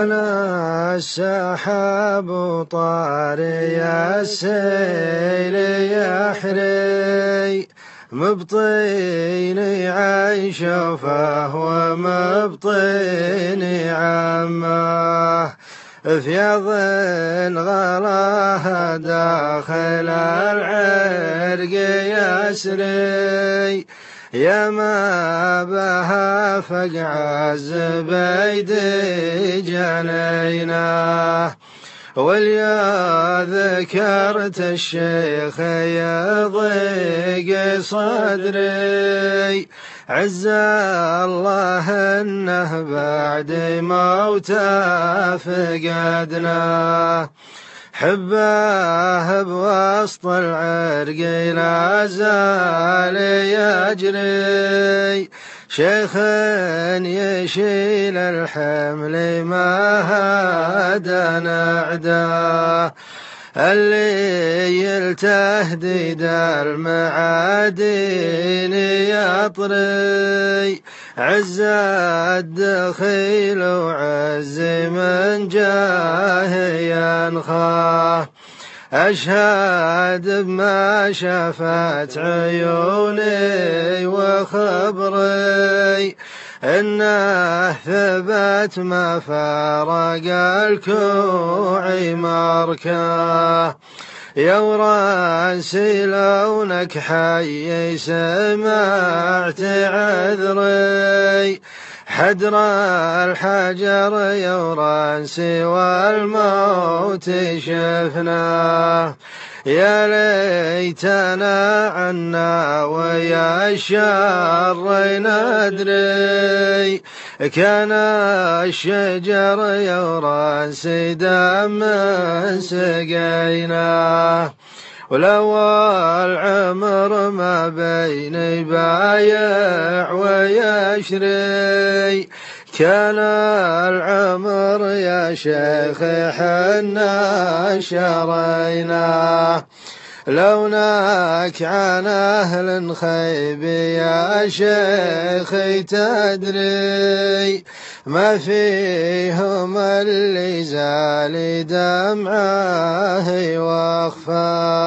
أنا السحاب طاري السيل يحري مبطيني عيش فهو مبطيني عمه. فيض غلاه داخل العرق يسري يا ما بها فقع الزبيد جنينه. واليا ذكرت الشيخ يضيق صدري. عز الله إنه بعد موته فقدناه حباه بوسط العرق لا زال يجري. شيخ يشيل الحمل ما هدنا عداه اللي يلتهديد المعادين يطري. عز الدخيل وعز من جاه ينخاه أشهد بما شافت عيوني وخبري. إنه ثبت ما فارق الكوع مركاه يا وراسي لونك حي سمعت عذري. حدر الحجر يا وراسي والموت شفناه يا ليتنا عنا ويا الشر ندري كان الشجر يورث دم سقيناه ولو العمر ما بين بايع ويشري كان العمر يا شيخ حنا شريناه لونك عن أهل خيب يا شيخ تدري ما فيهم اللي زال دمعه واخفاه